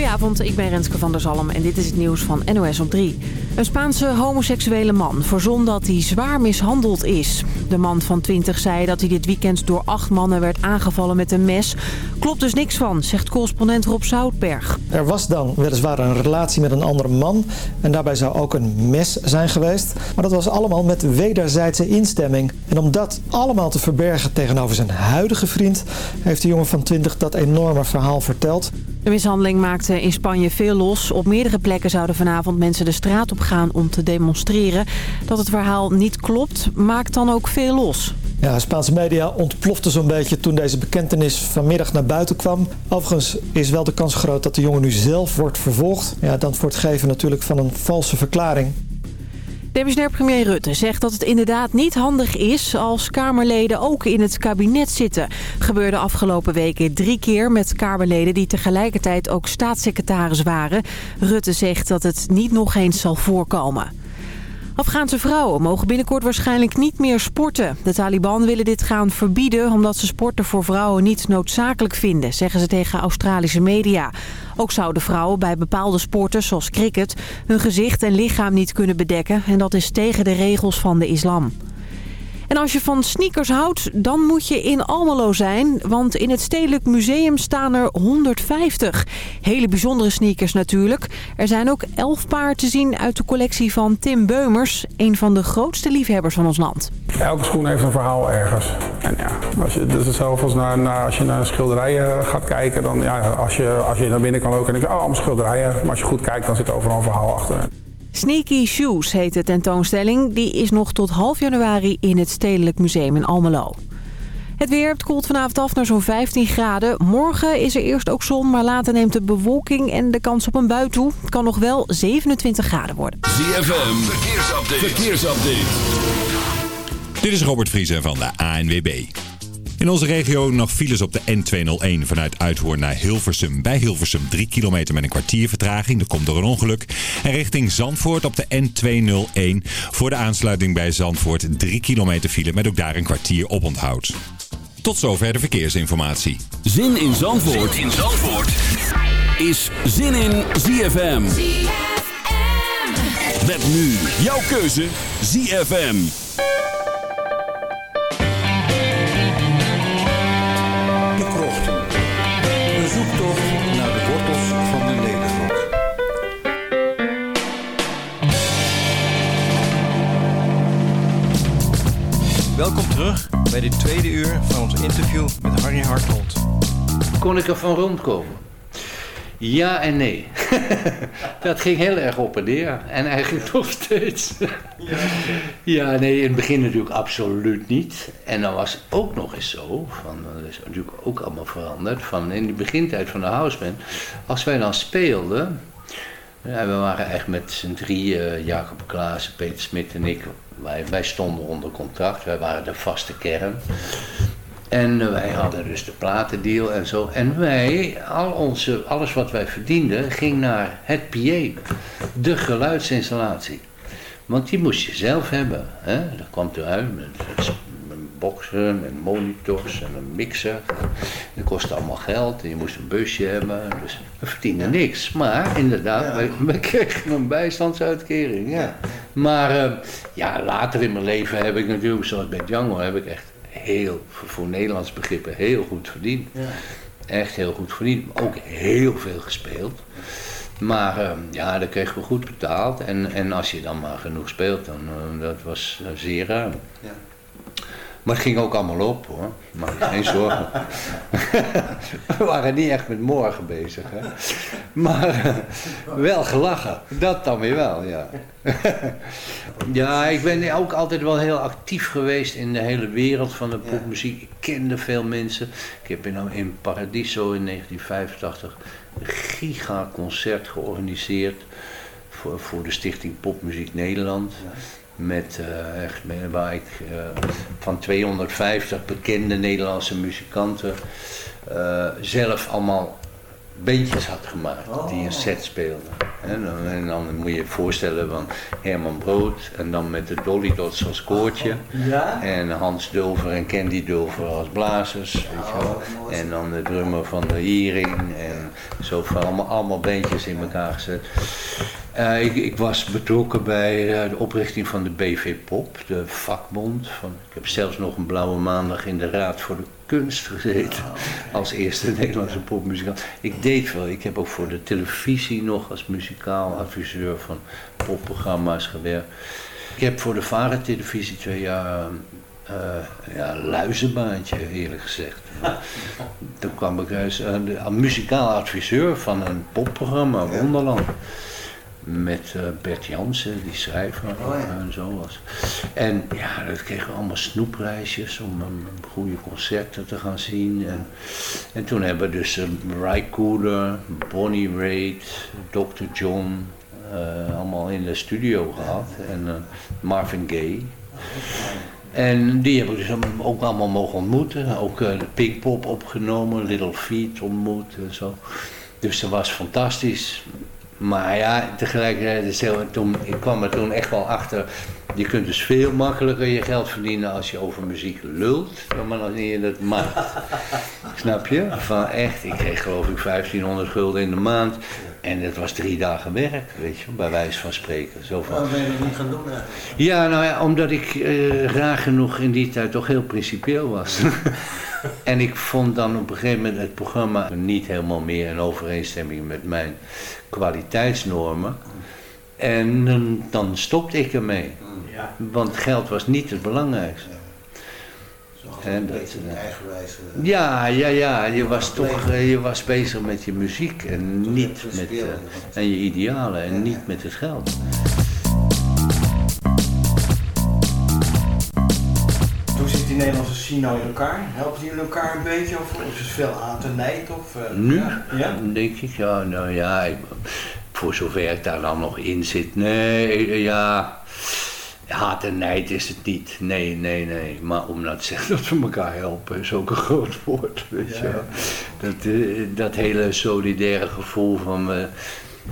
Goedenavond, ik ben Renske van der Zalm en dit is het nieuws van NOS op 3. Een Spaanse homoseksuele man verzon dat hij zwaar mishandeld is. De man van 20 zei dat hij dit weekend door acht mannen werd aangevallen met een mes. Klopt dus niks van, zegt correspondent Rob Zoutberg. Er was dan weliswaar een relatie met een andere man en daarbij zou ook een mes zijn geweest. Maar dat was allemaal met wederzijdse instemming. En om dat allemaal te verbergen tegenover zijn huidige vriend... heeft de jongen van 20 dat enorme verhaal verteld. De mishandeling maakte in Spanje veel los. Op meerdere plekken zouden vanavond mensen de straat op gaan om te demonstreren. Dat het verhaal niet klopt, maakt dan ook veel los. Ja, Spaanse media ontplofte zo'n beetje toen deze bekentenis vanmiddag naar buiten kwam. Overigens is wel de kans groot dat de jongen nu zelf wordt vervolgd. Ja, dan voor het geven natuurlijk van een valse verklaring. Demissionair premier Rutte zegt dat het inderdaad niet handig is als Kamerleden ook in het kabinet zitten. Gebeurde afgelopen weken drie keer met Kamerleden die tegelijkertijd ook staatssecretaris waren. Rutte zegt dat het niet nog eens zal voorkomen. Afghaanse vrouwen mogen binnenkort waarschijnlijk niet meer sporten. De Taliban willen dit gaan verbieden omdat ze sporten voor vrouwen niet noodzakelijk vinden, zeggen ze tegen Australische media. Ook zouden vrouwen bij bepaalde sporten, zoals cricket, hun gezicht en lichaam niet kunnen bedekken. En dat is tegen de regels van de islam. En als je van sneakers houdt, dan moet je in Almelo zijn. Want in het Stedelijk Museum staan er 150. Hele bijzondere sneakers natuurlijk. Er zijn ook 11 paar te zien uit de collectie van Tim Beumers. Een van de grootste liefhebbers van ons land. Elke schoen heeft een verhaal ergens. En ja, als je, dat hetzelfde als naar, naar, als je naar schilderijen gaat kijken. Dan, ja, als, je, als je naar binnen kan lopen en denk je, oh, allemaal schilderijen. Maar als je goed kijkt, dan zit er overal een verhaal achter. Sneaky Shoes heet de tentoonstelling. Die is nog tot half januari in het Stedelijk Museum in Almelo. Het weer het koelt vanavond af naar zo'n 15 graden. Morgen is er eerst ook zon, maar later neemt de bewolking en de kans op een bui toe. Het kan nog wel 27 graden worden. ZFM, verkeersupdate. verkeersupdate. Dit is Robert Vriezen van de ANWB. In onze regio nog files op de N201 vanuit Uithoorn naar Hilversum. Bij Hilversum 3 kilometer met een kwartier vertraging. Dat komt door een ongeluk. En richting Zandvoort op de N201. Voor de aansluiting bij Zandvoort 3 kilometer file met ook daar een kwartier op onthoud. Tot zover de verkeersinformatie. Zin in Zandvoort, zin in Zandvoort. is Zin in ZFM. ZFM. Met nu jouw keuze ZFM. Welkom terug bij dit tweede uur van ons interview met Harry Hartland. Kon ik er van rondkomen? Ja en nee. dat ging heel erg op en neer. En eigenlijk nog steeds. ja, nee, in het begin natuurlijk absoluut niet. En dan was het ook nog eens zo, van, dat is natuurlijk ook allemaal veranderd, van in de begintijd van de houseband, als wij dan speelden, ja, we waren echt met z'n drieën, Jacob Klaassen, Peter Smit en ik, wij, wij stonden onder contract, wij waren de vaste kern. En wij hadden dus de platendeal en zo. En wij, al onze, alles wat wij verdienden, ging naar het PA, de geluidsinstallatie. Want die moest je zelf hebben. Hè? Dat kwam eruit met, met boxen en monitors en een mixer. Dat kostte allemaal geld en je moest een busje hebben. Dus we verdienden niks. Maar inderdaad, ja. we, kregen een bijstandsuitkering. Ja. Maar uh, ja, later in mijn leven heb ik natuurlijk, zoals bij Django, heb ik echt heel, voor Nederlands begrippen, heel goed verdiend. Ja. Echt heel goed verdiend. Ook heel veel gespeeld. Maar uh, ja, dat kregen we goed betaald. En, en als je dan maar genoeg speelt, dan uh, dat was zeer ruim. Ja. Maar het ging ook allemaal op hoor. Maar geen zorgen. We waren niet echt met morgen bezig. Hè. Maar uh, wel gelachen. Dat dan weer wel, ja. ja, ik ben ook altijd wel heel actief geweest in de hele wereld van de popmuziek. Ik kende veel mensen. Ik heb in, in Paradiso in 1985 een gigaconcert georganiseerd. Voor, voor de Stichting Popmuziek Nederland. Ja met, uh, echt, waar uh, van 250 bekende Nederlandse muzikanten uh, zelf allemaal bandjes had gemaakt die een set speelden. En dan, en dan moet je je voorstellen van Herman Brood en dan met de Dolly Dots als koortje. Ja? En Hans Dulver en Candy Dulver als blazers, weet je wel. En dan de drummer van de Hiering en zo van allemaal, allemaal bandjes in elkaar gezet. Eh, ik, ik was betrokken bij eh, de oprichting van de BV Pop, de vakbond. Van, ik heb zelfs nog een blauwe maandag in de Raad voor de Kunst gezeten. Als eerste Nederlandse popmuzikant. Ik deed wel, ik heb ook voor de televisie nog als muzikaal adviseur van popprogramma's gewerkt. Ik heb voor de Vara-televisie twee jaar eh, ja, luizenbaantje, eerlijk gezegd. Toen kwam ik als uh, muzikaal adviseur van een popprogramma, Wonderland. Met uh, Bert Jansen, die schrijver Oh, ja. en zo was. En ja, dat kregen we allemaal snoepreisjes om um, goede concerten te gaan zien. En, en toen hebben we dus uh, Ry Cooder, Bonnie Raitt, Dr. John, uh, allemaal in de studio gehad. En uh, Marvin Gaye. En die hebben we dus ook allemaal mogen ontmoeten. Ook uh, de Pinkpop opgenomen, Little Feet ontmoet en zo. Dus dat was fantastisch. Maar ja, tegelijkertijd, is heel, toen, ik kwam er toen echt wel achter. Je kunt dus veel makkelijker je geld verdienen als je over muziek lult, dan maar wanneer je dat maakt. Snap je? Van echt, ik kreeg geloof ik 1500 gulden in de maand. En dat was drie dagen werk, weet je, bij wijze van spreken. Zo van, Waarom ben je dat niet gaan doen eigenlijk? ja, nou ja, omdat ik uh, raar genoeg in die tijd toch heel principieel was. en ik vond dan op een gegeven moment het programma niet helemaal meer in overeenstemming met mijn kwaliteitsnormen. En dan stopte ik ermee. Ja. Want geld was niet het belangrijkste. En een beetje een eigenwijze... Ja, ja, ja. Je was toch uh, je was bezig met je muziek en niet met uh, en je idealen en niet met het geld. Hoe zit die Nederlandse scene nou in elkaar? Helpen die elkaar een beetje of is het veel haat en nijd? Of, uh, nu? Ja? ja? Denk ik, ja, nou ja, ik, voor zover ik daar dan nog in zit. Nee, ja, haat en nijd is het niet. Nee, nee, nee. Maar om nou zeggen dat we elkaar helpen is ook een groot woord. Weet je. Ja. Dat, uh, dat hele solidaire gevoel van... Uh,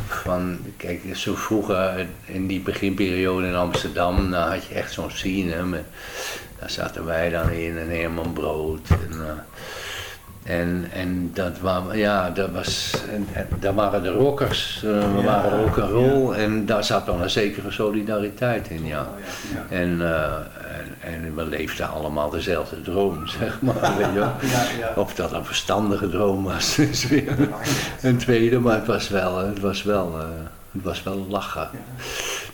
van, kijk, zo vroeger in die beginperiode in Amsterdam, dan had je echt zo'n scene. Met, daar zaten wij dan in en Herman Brood. En, uh, en, en dat, wa ja, dat was, en, waren de rockers, uh, we ja, waren rock and roll ja. en daar zat dan een zekere solidariteit in, ja. ja en, uh, en, en, we leefden allemaal dezelfde droom, zeg maar. Weet je Of dat een verstandige droom was, is weer een tweede, maar het was wel, het was wel, uh, het was wel lachen.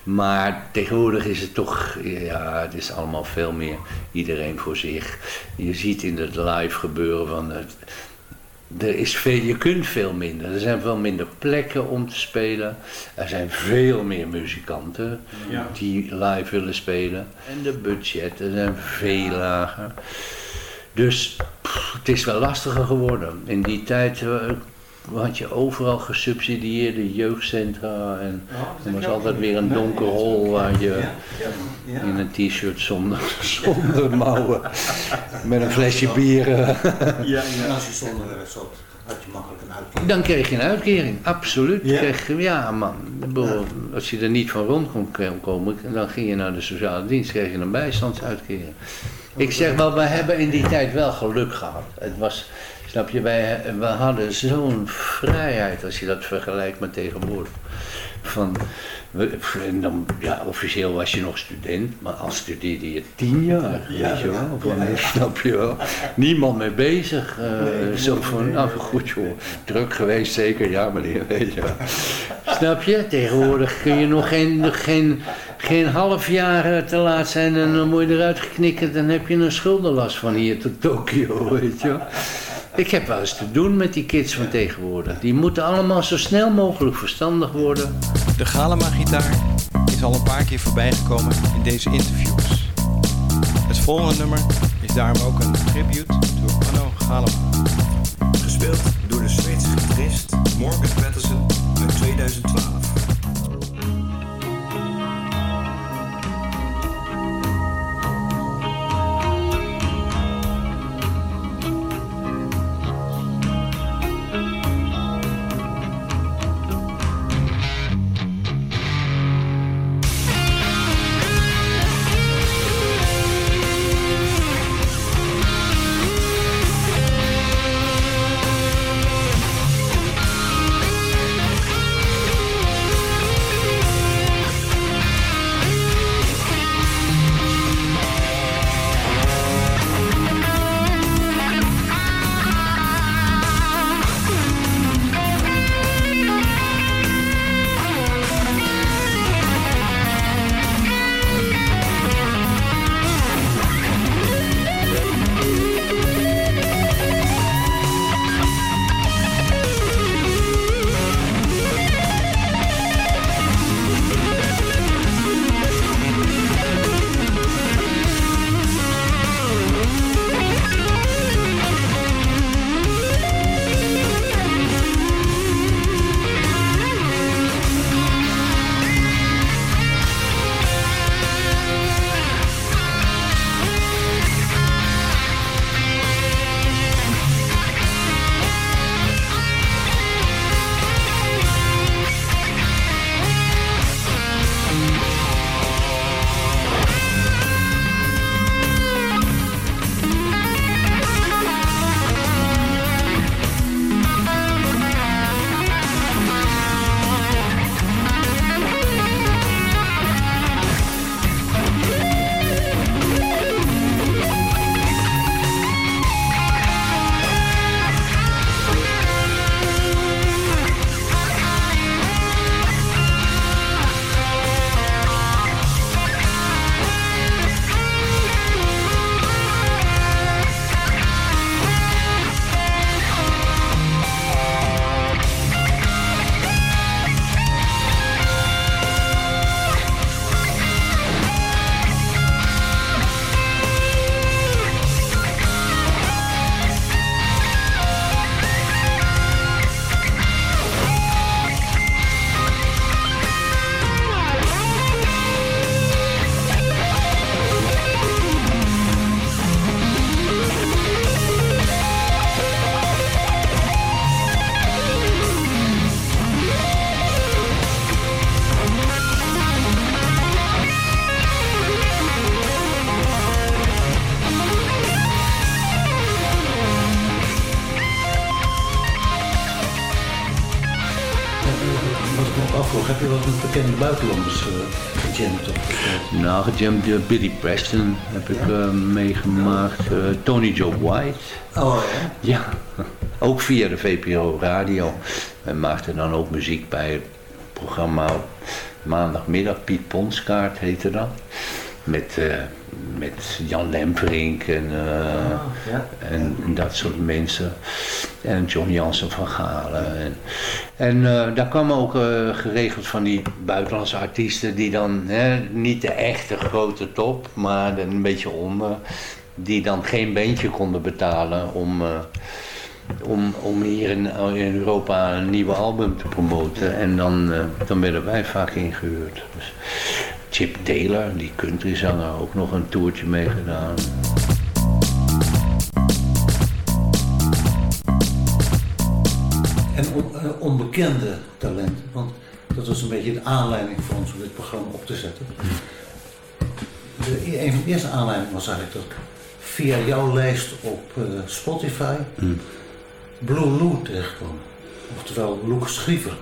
Maar tegenwoordig is het toch, ja, het is allemaal veel meer iedereen voor zich. Je ziet in het live gebeuren van het, er is veel, je kunt veel minder. Er zijn veel minder plekken om te spelen. Er zijn veel meer muzikanten ja. die live willen spelen. En de budgetten zijn veel lager. Dus pff, het is wel lastiger geworden. In die tijd uh, had je overal gesubsidieerde jeugdcentra en er was altijd weer een donker hol waar je in een t-shirt zonder, zonder mouwen met een flesje bier. ja, en als je zonder zat, had je makkelijk een uitkering. Dan kreeg je een uitkering, absoluut. Ja, kreeg, ja man. Als je er niet van rond kon komen, dan ging je naar de sociale dienst, kreeg je een bijstandsuitkering. Ik zeg wel, we hebben in die tijd wel geluk gehad. Het was, Snap je, wij, we hadden zo'n vrijheid als je dat vergelijkt met tegenwoordig. Van, we, dan, ja, officieel was je nog student, maar als studeerde je tien jaar, ja, weet je wel. Van, ja, ja. Snap je wel? Niemand mee bezig. Uh, nee, zo van, nou goed joh, druk geweest zeker, ja meneer, weet je wel. Snap je? Tegenwoordig kun je nog geen, geen, geen half jaar te laat zijn en dan word je eruit geknikkerd en heb je een schuldenlast van hier tot Tokio, weet je wel. Ik heb wel eens te doen met die kids van tegenwoordig. Die moeten allemaal zo snel mogelijk verstandig worden. De Galema-gitaar is al een paar keer voorbijgekomen in deze interviews. Het volgende nummer is daarom ook een tribute door Anno Galema. Gespeeld door de Zweedse gitarist Morgan Patterson uit 2012. Bekende buitenlanders uh, gejamd? Of, Nou, gejamd uh, Billy Preston heb ik meegemaakt. Tony Joe White. Oh ja? Ja, ook via de VPRO radio. Wij maakten dan ook muziek bij het programma maandagmiddag. Piet Ponskaart heette dat. Met, met Jan Lemperink en, uh, oh, ja. en, en, dat soort mensen. En John Jansen van Galen. En, uh, daar kwamen ook geregeld van die buitenlandse artiesten die dan hè, niet de echte grote top, maar een beetje onder. Die dan geen bandje konden betalen om om, om hier in, Europa een nieuwe album te promoten. En dan, dan werden wij vaak ingehuurd. Dus Chip Taylor, die countryzanger, ook nog een toertje meegedaan. En on, uh, onbekende talenten, want dat was een beetje de aanleiding voor ons om dit programma op te zetten. De, een van de eerste aanleidingen was eigenlijk dat via jouw lijst op uh, Spotify mm. Blue Lou terechtkwam. Oftewel Lucas Schriever.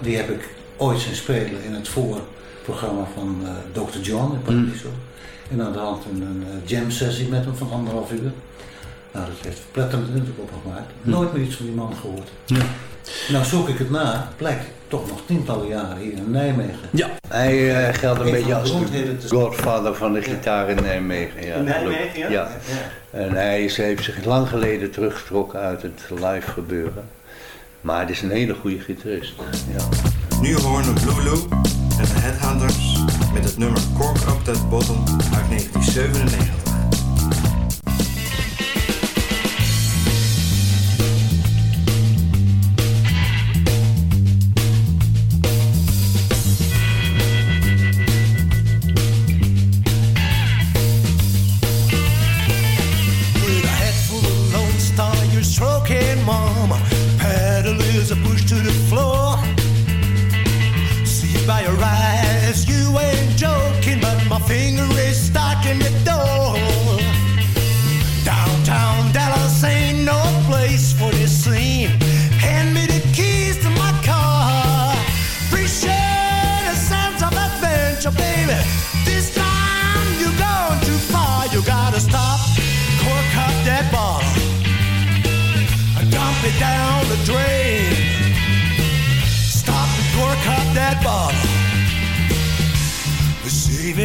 Die heb ik ooit zien spelen in het voorprogramma van uh, Dr. John in Paradiso. Mm. En aan de hand een, een jam sessie met hem van anderhalf uur. Nou, dat heeft verpletterend indruk opgemaakt. Mm. Nooit meer iets van die man gehoord. Ja. Nou zoek ik het na, blijkt toch nog tientallen jaren hier in Nijmegen. Ja, hij uh, geldt een, beetje als de godvader van de gitaar in Nijmegen. Ja, in Nijmegen, ja? ja. En hij is, heeft zich lang geleden teruggetrokken uit het live gebeuren. Maar het is een hele goede gitarist. Ja. Nu horen we Blue Lou en de Headhunters met het nummer Cork Up That Bottom uit 1997.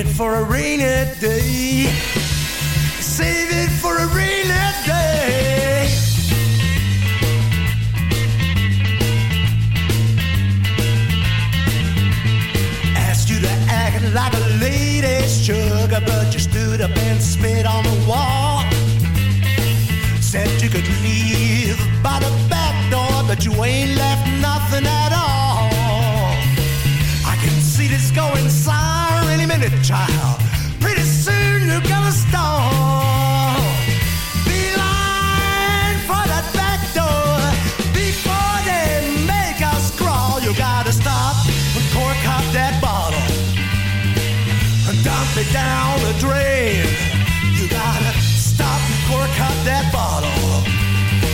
It for a rainy day. Save it for a rainy day. Asked you to act like a lady sugar, but you stood up and spit on the wall. Said you could leave by the back door, but you ain't left nothing at Pretty soon you're gonna stall. Be line for that back door before they make us crawl. You gotta stop and cork up that bottle and dump it down the drain. You gotta stop and cork up that bottle.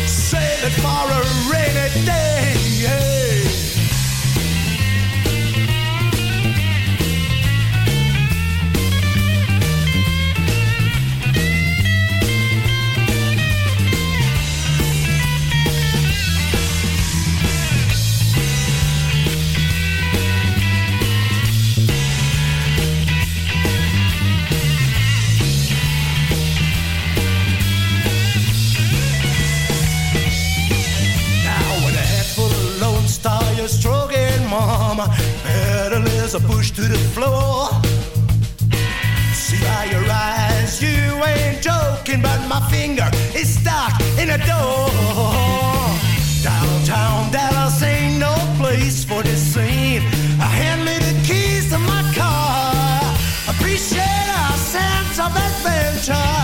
Save it for a rainy day. A push to the floor. See by your eyes, you ain't joking, but my finger is stuck in a door. Downtown Dallas ain't no place for this scene. Hand me the keys to my car. Appreciate our sense of adventure.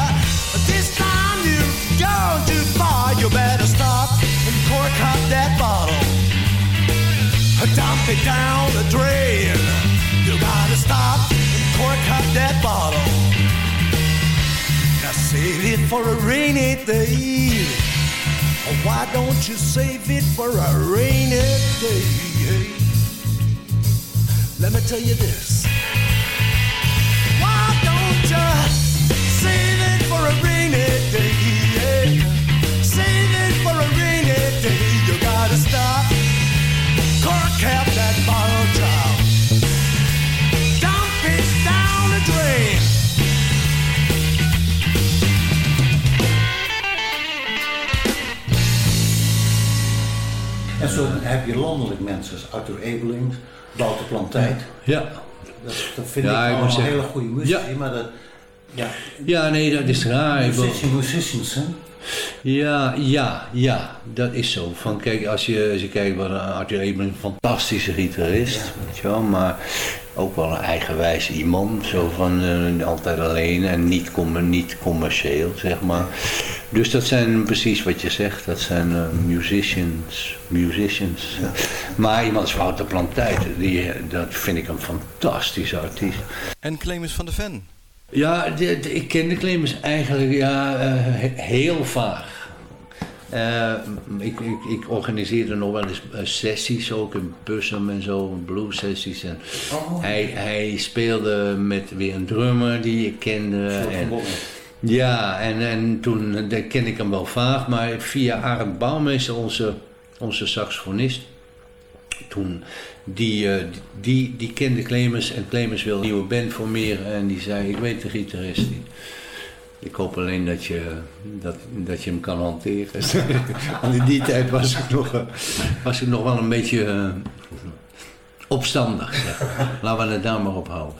This time you've gone too far. You better stop and cork up that dump it down the drain. You gotta stop and cork up that bottle. Now save it for a rainy day. Oh, why don't you save it for a rainy day? Let me tell you this. Why don't you save it for a rainy day? Save it for a rainy day. You gotta stop. Cap that bottle drop. Dump it down the drain. En zo heb je landelijk mensen als Arthur Ebeling, Wouter Plantijd. Ja. Dat, dat vind Ja, ik ik allemaal zeggen- hele goede muziek, Ja. maar dat... Ja, Ja, nee, dat is raar. Musicians, musicians, hè? Ja, ja, ja, dat is zo. Van, kijk, als je, als je kijkt, wat Arthur Ebeling een fantastische gitarist, weet je wel, maar ook wel een eigenwijze iemand, zo van eh, altijd alleen en niet, niet commercieel, zeg maar. Dus dat zijn precies wat je zegt, dat zijn eh, musicians, musicians. Maar iemand als Wouter Plantijd, die, dat vind ik een fantastische artiest. En Clemens van de Ven. Ja, de- de- ik ken de Clemens eigenlijk ja, eh, he- heel vaag. Eh, ik, ik, ik organiseerde nog wel eens eh, sessies, ook in Bussum en zo, blues sessies. En hij, hij speelde met weer een drummer die ik kende. En, ja, en, en toen eh, dat ken ik hem wel vaag, maar via Arend Bouwmeester, onze, onze saxofonist, toen, die, eh, die, die kende Clemens en Clemens wilde een nieuwe band formeren en die zei, ik weet de gitarist niet. Ik hoop alleen dat je, dat, dat je hem kan hanteren. Want in die tijd was ik nog, eh, was ik nog wel een beetje eh, opstandig. Zeg. Laten we het daar maar op houden.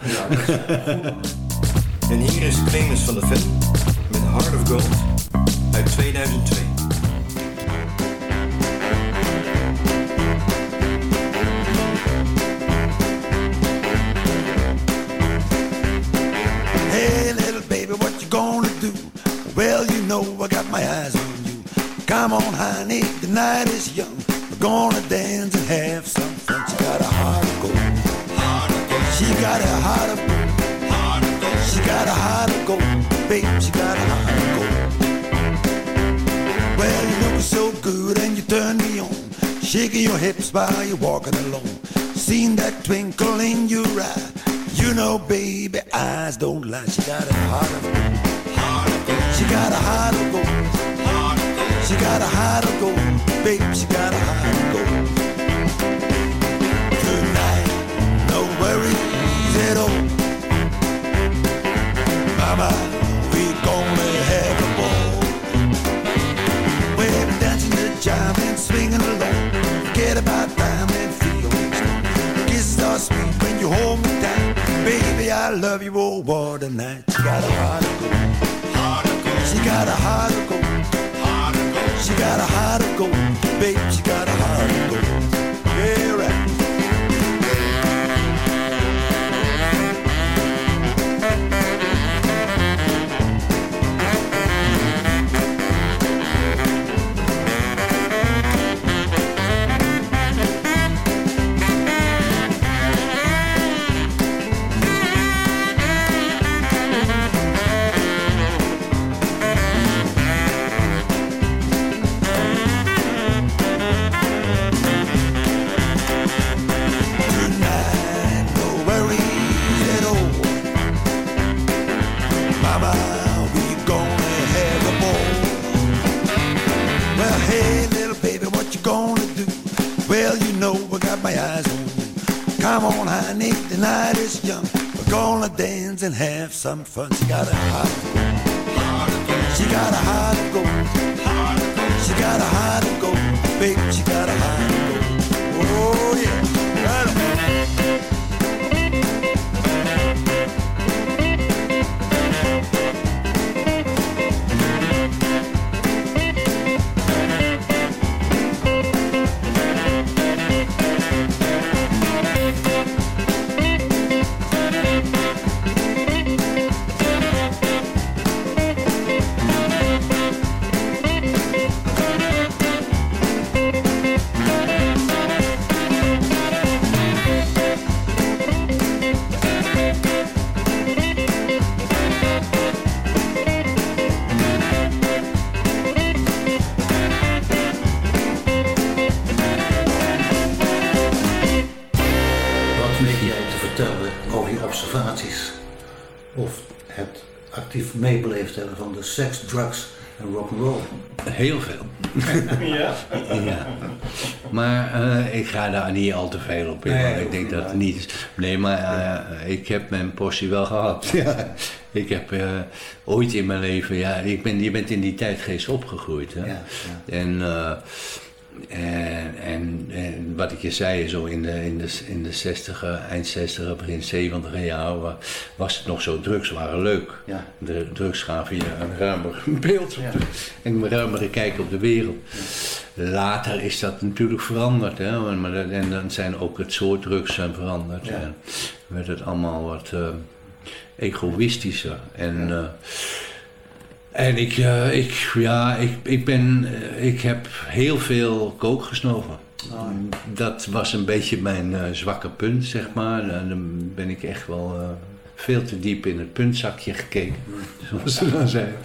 En hier is Clemens van de Ven met Heart of Gold uit 2002. Know I got my eyes on you. Come on, honey, the night is young. We're gonna dance and have some fun. She got a heart of gold. She got a heart of gold. She got a heart of gold. Babe, she got a heart of gold. Well, you look so good and you turn me on. Shaking your hips while you're walking alone. Seen that twinkle in your eye. You know, baby, eyes don't lie. She got a heart of gold. She got a heart of gold. She got a heart of gold. Babe, she got a heart of gold. Tonight, no worries at all. Mama, we gonna have a ball. We're dancing the jive and swinging along. Forget about time and feel Kisses are sweet when you hold me tight. Baby, I love you, oh, what a night. She got a heart of gold. She got a heart of gold. She got a heart of gold. Babe, she got a heart of gold. Honey, the night is young. We're gonna dance and have some fun. She got a heart of gold. She got a heart of gold. She got a heart of gold. Vertellen over je observaties. Of het actief meebeleefd hebben van de seks, drugs en rock'n'roll. Heel veel. Ja? ja. Maar eh, ik ga daar niet al te veel op in. Nee, want ik denk dat het niet is. Nee, maar eh, ik heb mijn portie wel gehad. Ja. Ik heb eh, ooit in mijn leven, ja, ik ben, je bent in die tijdgeest opgegroeid. Hè? En, eh, en, en, en wat ik je zei, zo in de, in de, in de 60 eind 60 begin 70 jaar wa- was het nog zo, drugs waren leuk. Ja. De drugs gaven je een ruimer beeld en een ruimere kijk op de wereld. Later is dat natuurlijk veranderd. Hè? Maar, en dan zijn ook het soort drugs zijn veranderd. Ja. En werd het allemaal wat eh, egoïstischer. En, eh, en ik, eh, ik, ja, ik, ik, ben, eh, ik heb heel veel kook gesnoven. Dat was een beetje mijn eh, zwakke punt, zeg maar. En dan ben ik echt wel veel te diep in het puntzakje gekeken, zoals ze dan zeggen.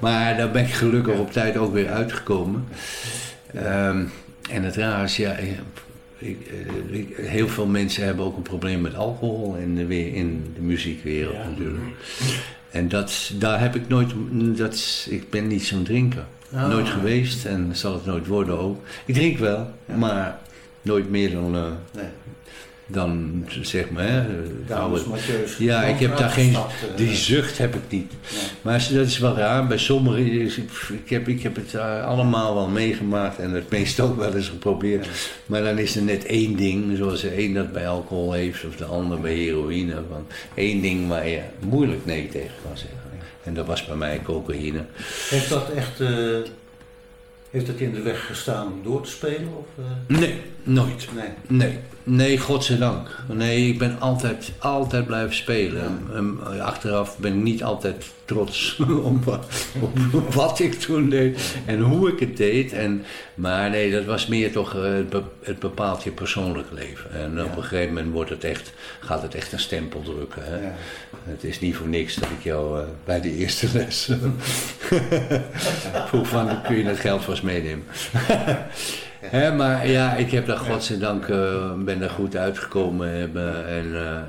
Maar daar ben ik gelukkig op tijd ook weer uitgekomen. Ehm, en het raar is, ja, ik, ik, ik- heel veel mensen hebben ook een probleem met alcohol in de, weer- in de muziekwereld natuurlijk. En dat, daar heb ik nooit, dat, ik ben niet zo'n drinker. Ah. Nooit geweest en zal het nooit worden ook. Ik drink wel, maar nooit meer dan, eh, Nee. Dan zeg maar. Hè, Mathieu's, ja, ik heb daar geen, eh. die zucht heb ik niet. Maar dat is wel raar. Bij sommigen, ik, heb, ik heb het eh, allemaal wel meegemaakt en het meeste ook wel eens geprobeerd. Maar dan is er net één ding, zoals de een dat bij alcohol heeft of de ander bij heroïne. Van één ding waar je moeilijk nee tegen kan zeggen. En dat was bij mij cocaïne. Heeft dat echt eh, heeft dat in de weg gestaan om door te spelen? Of? Nee, nooit. Nee. Nee, nee, godzijdank. Nee, ik ben altijd, altijd blijven spelen. En, eh, achteraf ben ik niet altijd trots op, wa- op wat ik toen deed en hoe ik het deed. En, maar nee, dat was meer toch, eh, het bepaalt je persoonlijk leven. En op een gegeven moment wordt het echt, gaat het echt een stempel drukken. Hè? Het is niet voor niks dat ik jou eh, bij de eerste les vroeg van, kun je het geld vast meenemen? Maar ja, ik heb daar godzijdank eh, ben er goed uitgekomen hebben en eh,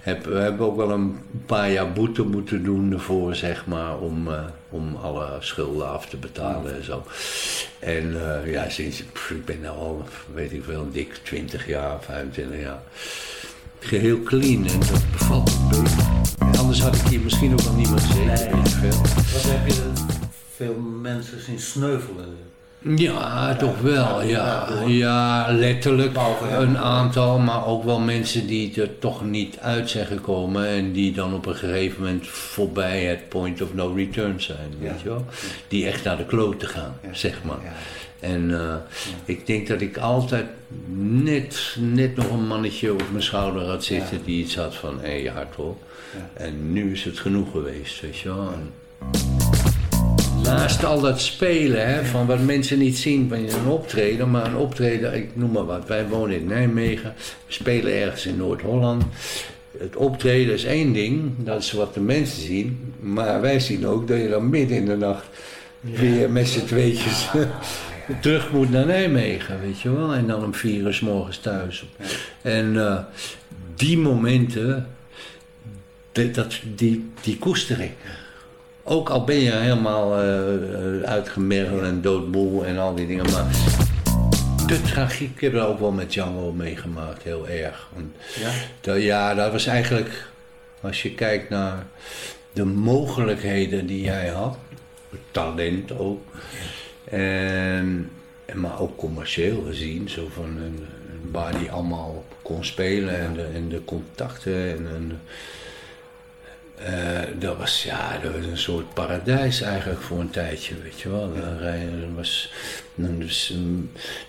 heb, we hebben ook wel een paar jaar boete moeten doen ervoor, zeg maar, om, om alle schulden af te betalen en zo. En ja, sinds, pff, ik ben nu al, weet ik veel, dik 20 jaar, 25 jaar. Geheel clean en dat bevalt me. Anders had ik hier misschien ook wel niemand gezeten, ik veel. Wat heb je veel mensen zien sneuvelen? Ja, toch wel. Ja, ja letterlijk een aantal, maar ook wel mensen die er toch niet uit zijn gekomen en die dan op een gegeven moment voorbij het point of no return zijn, weet je wel? Die echt naar de klote gaan, zeg maar. En eh, ik denk dat ik altijd net, net nog een mannetje op mijn schouder had zitten die iets had van, hé, hey, hardop. En nu is het genoeg geweest, weet je wel. En, Naast al dat spelen, hè, van wat mensen niet zien van een optreden, maar een optreden, ik noem maar wat. Wij wonen in Nijmegen, we spelen ergens in Noord-Holland. Het optreden is één ding, dat is wat de mensen zien, maar wij zien ook dat je dan midden in de nacht weer met z'n tweetjes terug moet naar Nijmegen, weet je wel. En dan om vier uur morgens thuis. En eh, die momenten, dat, dat- die, die koester ik. Ook al ben je helemaal eh, uitgemergeld en doodmoe en al die dingen. Maar de tragiek, ik heb dat ook wel met Django meegemaakt, heel erg. Want Ja? dat, ja, dat was eigenlijk, als je kijkt naar de mogelijkheden die hij had, het talent ook, en, en maar ook commercieel gezien, zo van een, waar hij allemaal kon spelen en de, en de contacten en, en eh, dat was, ja, dat was een soort paradijs eigenlijk voor een tijdje, weet je wel. Dan was dus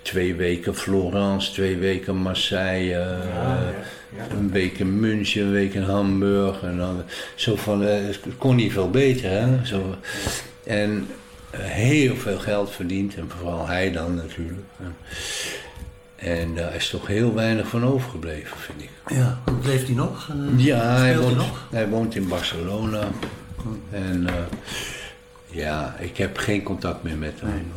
twee weken Florence, twee weken Marseille, eh, een week in München, een week in Hamburg. En dan, zo van, eh, het kon niet veel beter, hè. Zo, en heel veel geld verdiend, en vooral hij dan natuurlijk. En, en daar is toch heel weinig van overgebleven, vind ik. Ja, leeft hij nog? Eh, Ja, hij woont, nog? hij woont in Barcelona. En eh, ja, ik heb geen contact meer met hem.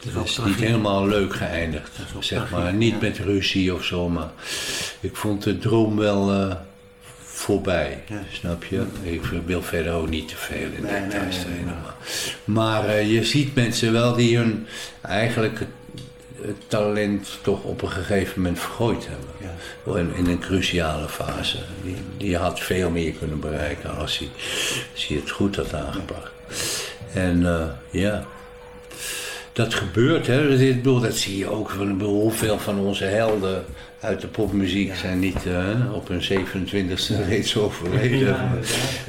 is Het is niet helemaal leuk geëindigd, zeg maar. Niet ja. met ruzie of zo, maar ik vond de droom wel, eh, voorbij. Snap je? Ik wil verder ook niet te veel in Nee, details nee. Maar, maar eh, je ziet mensen wel die hun eigenlijk het, talent toch op een gegeven moment vergooid hebben. Wel In, in een cruciale fase. Die, die had veel meer kunnen bereiken als hij, als hij het goed had aangepakt. En eh, ja, dat gebeurt, hè. Dat, ik bedoel, dat zie je ook. Ik bedoel, hoeveel van onze helden uit de popmuziek zijn niet eh, op hun 27e reeds overleden.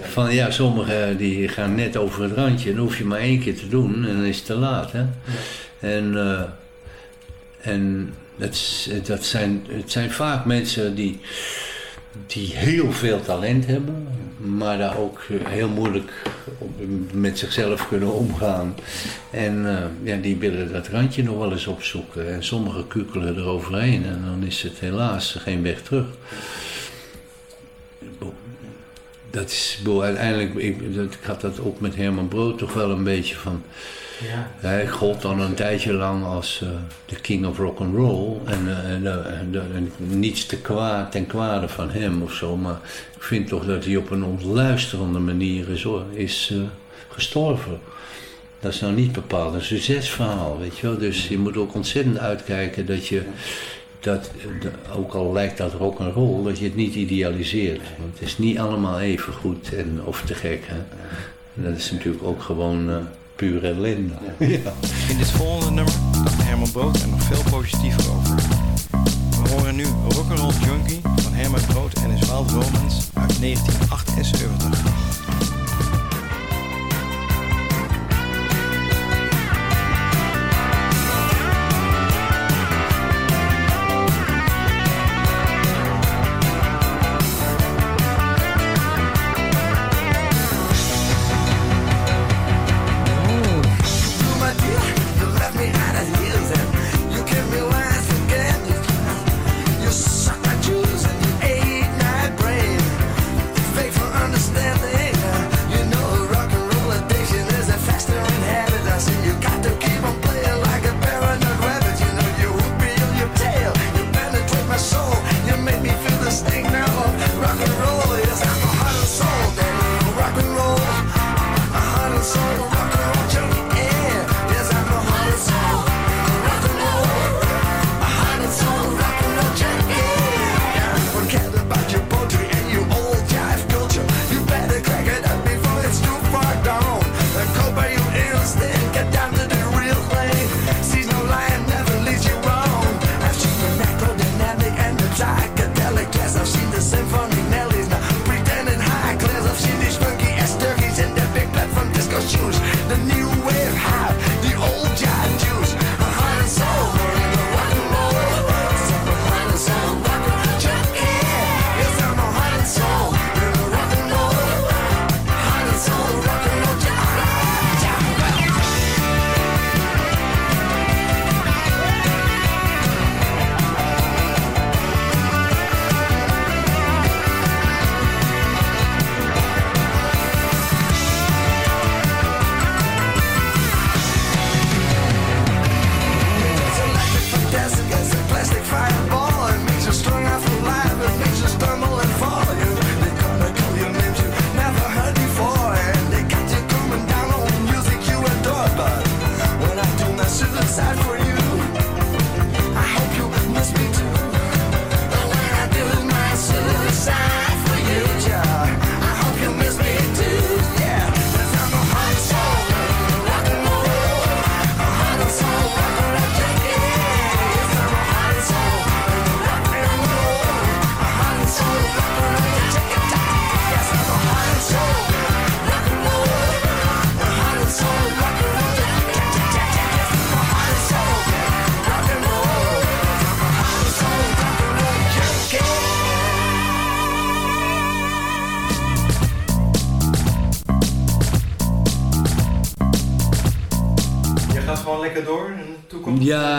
van ja, sommigen die gaan net over het randje. En dan hoef je maar één keer te doen en dan is het te laat. Hè. En, eh, en is- dat zijn, het zijn vaak mensen die, die heel veel talent hebben, maar daar ook eh, heel moeilijk met zichzelf kunnen omgaan. En eh, ja, die willen dat randje nog wel eens opzoeken. En sommigen kukelen eroverheen en dan is het helaas geen weg terug. Dat is, uiteindelijk, ik, ik had dat ook met Herman Brood toch wel een beetje van... Ja. Hij gold dan een tijdje lang als eh, de king of rock and roll. En, eh, eh, en, niets te kwaad, ten kwade van hem of zo. Maar ik vind toch dat hij op een ontluisterende manier is, is gestorven. Dat is nou niet bepaald een succesverhaal, weet je wel. Dus je moet ook ontzettend uitkijken dat je... Dat, ook al lijkt dat rock and roll, dat je het niet idealiseert. Want het is niet allemaal even goed en, of te gek. Hè? Dat is natuurlijk ook gewoon pure ellende. In dit volgende nummer dacht Herman Brood er nog veel positiever over. We horen nu Rock'n'Roll Junkie van Herman Brood en his Wild Romance uit 1978.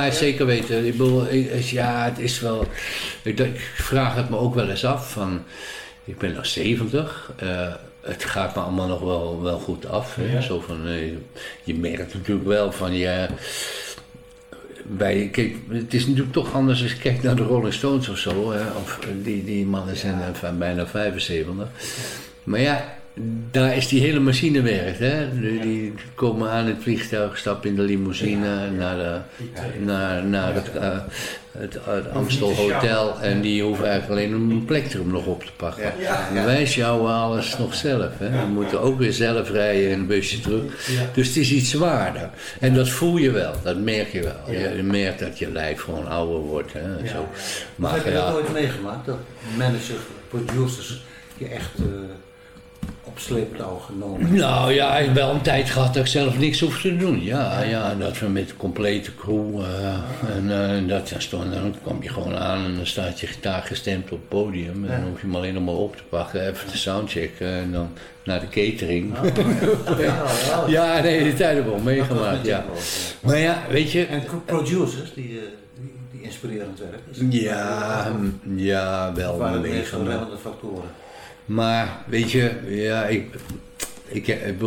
Ja, zeker weten. Ik bedoel, ja, het is wel. Ik, vraag het me ook wel eens af. Van, ik ben nog 70. eh, het gaat me allemaal nog wel, wel goed af. hè. Ja. Zo van, eh, je merkt natuurlijk wel van ja. bij, kijk, het is natuurlijk toch anders als je kijkt naar de Rolling Stones of zo. Hè, of die, die mannen zijn eh, van bijna 75. Maar ja, daar is die hele machine werkt. Hè? Die, die komen aan het vliegtuig, stappen in de limousine naar, de, naar, naar het, uh, het, het Amstel Hotel. En die hoeven eigenlijk alleen een plektrum nog op te pakken. En wij sjouwen alles nog zelf. Hè? We moeten ook weer zelf rijden in een busje terug. Dus het is iets zwaarder. En dat voel je wel, dat merk je wel. Je merkt dat je lijf gewoon ouder wordt. Hè? Zo. Maar heb je dat nooit meegemaakt? Dat managers, producers je echt eh, op sleeptouw genomen Nou ja, ik heb wel een tijd gehad dat ik zelf niks hoefde te doen. Ja, ja dat we met complete crew. eh, en eh, dat, dan, stond, dan kwam je gewoon aan en dan staat je gitaar gestemd op het podium. En dan hoef je hem alleen nog maar op te pakken, even te soundchecken en dan naar de catering. ja, ja, nee, die tijd heb ik wel meegemaakt. Ja. Maar ja, weet je. En producers die, eh, die, inspirerend werken. Is dat- Ja, ja, wel Wat waren de remmende factoren? Maar weet je, ja, ik, ik, ik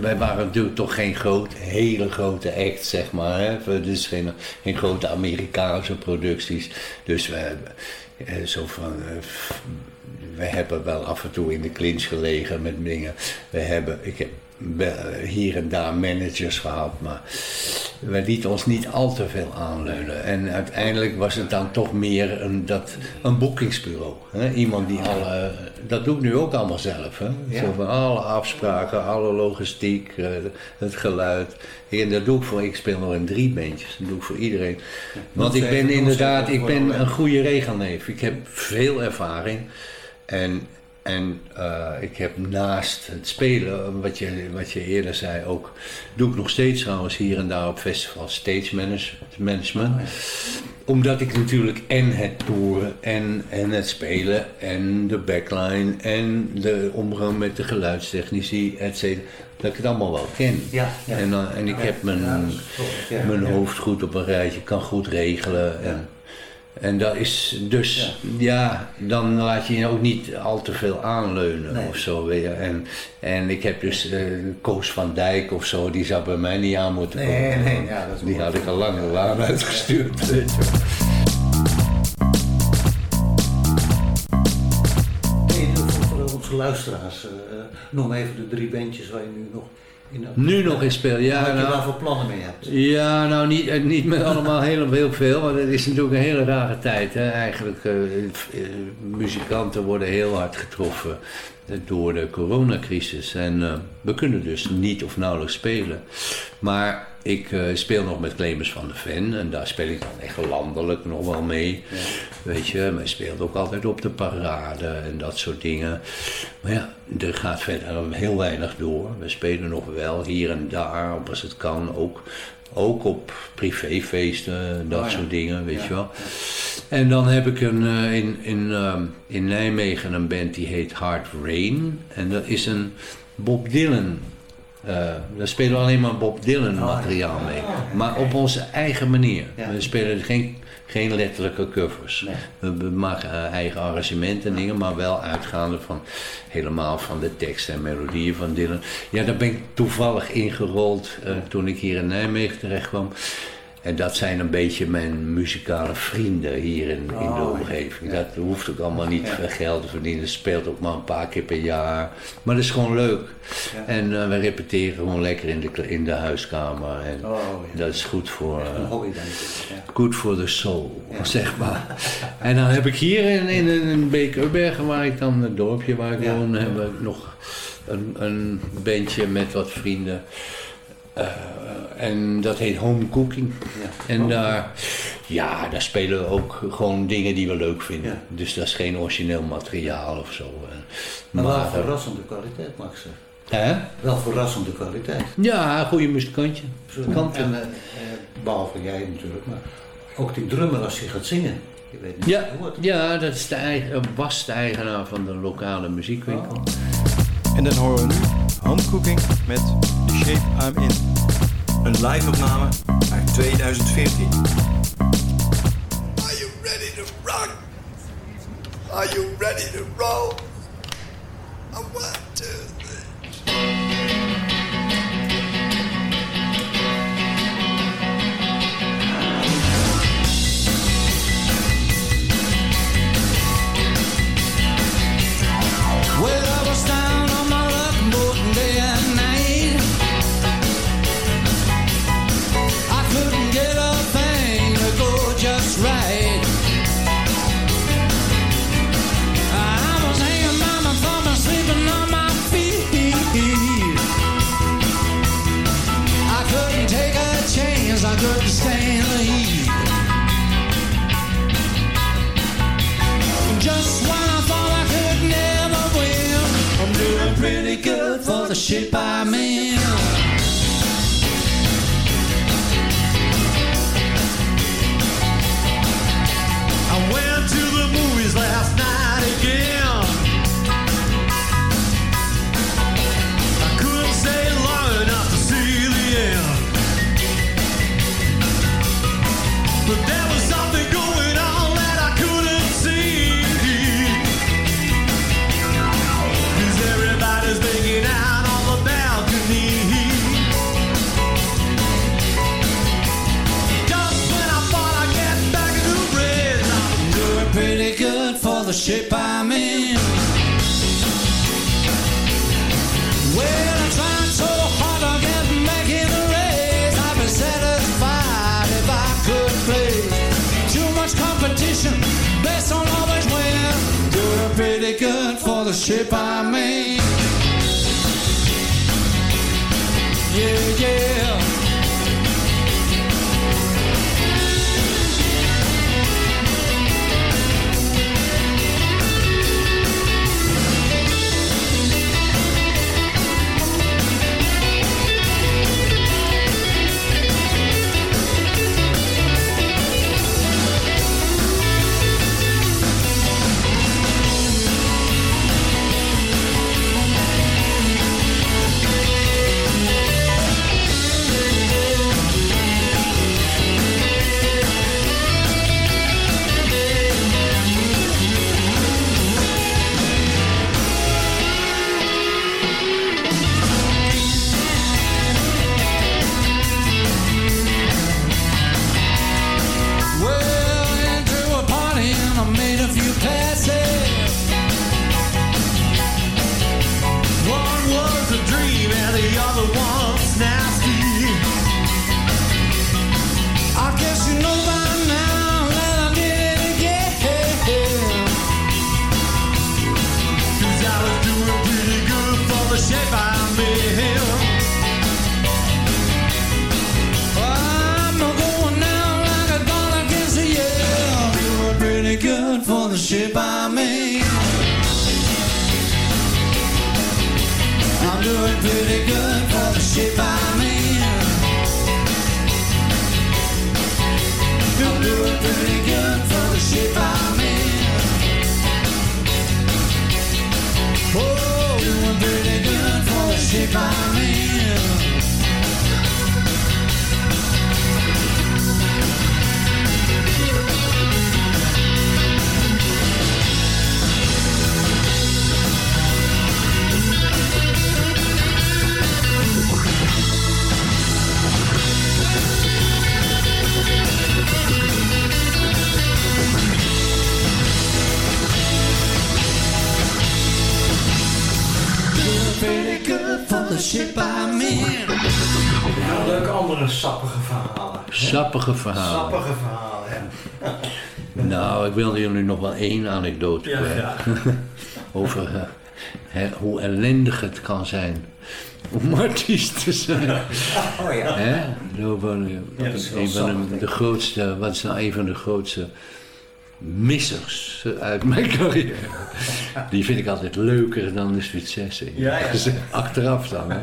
wij waren natuurlijk toch geen groot, hele grote act, zeg maar. Hè? Dus geen, grote Amerikaanse producties. Dus we hebben eh, zo van. eh, we hebben wel af en toe in de clinch gelegen met dingen. We hebben, ik heb hier en daar managers gehad, maar we lieten ons niet al te veel aanleunen. En uiteindelijk was het dan toch meer een, dat, een boekingsbureau. Hè? Iemand die alle, dat doe ik nu ook allemaal zelf. Hè? Zo van alle afspraken, alle logistiek, eh, het geluid. En dat doe ik voor, ik speel nog in drie bandjes, dat doe ik voor iedereen. Want ik ben inderdaad, ik ben een goede regelneef. Ik heb veel ervaring. En, en eh, ik heb naast het spelen, wat je, wat je eerder zei, ook doe ik nog steeds trouwens hier en daar op festivals stage manage- management. Omdat ik natuurlijk en het toeren en, en het spelen en de backline en de omgang met de geluidstechnici, et cetera, dat ik het allemaal wel ken. Ja, ja. En, eh, en ik heb mijn, mijn hoofd goed op een rijtje, kan goed regelen. En, en dat is dus, ja. dan laat je je ook niet al te veel aanleunen Nee. of zo weer. En, en ik heb dus eh, Koos van Dijk of zo, die zou bij mij niet aan moeten Nee, komen. nee, ja, dat is die had ik al lang de laan uitgestuurd. Hey, voor, onze luisteraars, eh, noem even de drie bandjes waar je nu nog in Nu nog in speel, ja. Wat je nou- daarvoor plannen mee hebt. Ja, nou niet, eh, niet met allemaal heel, heel veel, want het is natuurlijk een hele rare tijd. Hè? Eigenlijk, eh, muzikanten worden heel hard getroffen door de coronacrisis. En we kunnen dus niet of nauwelijks spelen. Maar ik eh, speel nog met Clemens van de Ven en daar speel ik dan echt landelijk nog wel mee. Weet je, wij speelt ook altijd op de parade en dat soort dingen. Maar ja, er gaat verder heel weinig door. We spelen nog wel hier en daar, als het kan, ook, ook op privéfeesten, dat Oh ja. soort dingen, weet je wel. En dan heb ik een, eh, in, in, ehm, in Nijmegen een band die heet Hard Rain. En dat is een Bob Dylan. Eh daar spelen we alleen maar Bob Dylan materiaal mee. Maar op onze eigen manier. We spelen geen, geen letterlijke covers. We, we maken eh, eigen arrangementen en dingen, maar wel uitgaande van helemaal van de tekst en melodieën van Dylan. Ja, daar ben ik toevallig ingerold eh, toen ik hier in Nijmegen terecht kwam. En dat zijn een beetje mijn muzikale vrienden hier in, in de omgeving. Dat hoeft ook allemaal niet veel geld te verdienen. Speelt ook maar een paar keer per jaar. Maar dat is gewoon leuk. En eh, we repeteren gewoon lekker in de, in de huiskamer. En Oh, dat is goed voor, Een hobby denk ik. Ja. goed voor de soul, zeg maar. En dan heb ik hier in, in, in Beek-Ubbergen, waar ik dan, het dorpje waar ik woon, heb ik nog een, een bandje met wat vrienden. Eh, en dat heet Home Cooking. En daar, ja, daar spelen we ook gewoon dingen die we leuk vinden. Dus dat is geen origineel materiaal of zo. eh. Maar wel Maar, verrassende kwaliteit, mag ik zeggen. hè? Wel verrassende kwaliteit. Ja, een goede muzikantje. Muzikantje. En, eh, eh, behalve jij natuurlijk, maar ook die drummer als hij gaat zingen. Je weet niet Ja, ja, dat is de eigen, was de eigenaar van de lokale muziekwinkel. En dan horen we nu Home Cooking met Shape I'm In. Een live-opname uit 2014. Are you ready to rock? Are you ready to roll? A one, two, I'm in. Ja, leuke andere sappige verhalen. hè? Sappige verhalen. Sappige verhalen, ja. Nou, ik wilde jullie nog wel één anekdote Ja. Over eh, hè, hoe ellendig het kan zijn om artiest te zijn. Oh ja. Hè? Eh, Ja, dat is een van de, de grootste, wat is nou een van de grootste missers uit mijn carrière. Die vind ik altijd leuker dan de successen. Ja, ja. Dus achteraf dan. Hè.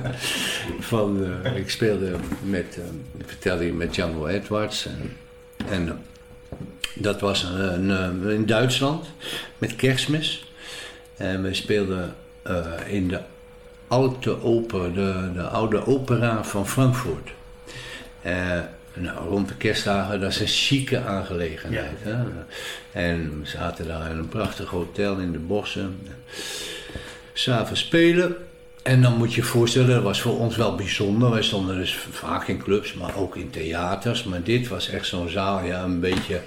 Van, eh, ik speelde met, eh, ik vertelde je met Django Edwards. En, en eh, dat was een, een, in Duitsland met kerstmis. En we speelden eh, in de Alte Oper, de, de oude opera van Frankfurt. Nou, rond de kerstdagen, dat is een chique aangelegenheid. Hè? En we zaten daar in een prachtig hotel in de bossen. S'avonds spelen. En dan moet je je voorstellen, dat was voor ons wel bijzonder. Wij stonden dus vaak in clubs, maar ook in theaters. Maar dit was echt zo'n zaal, ja, een beetje,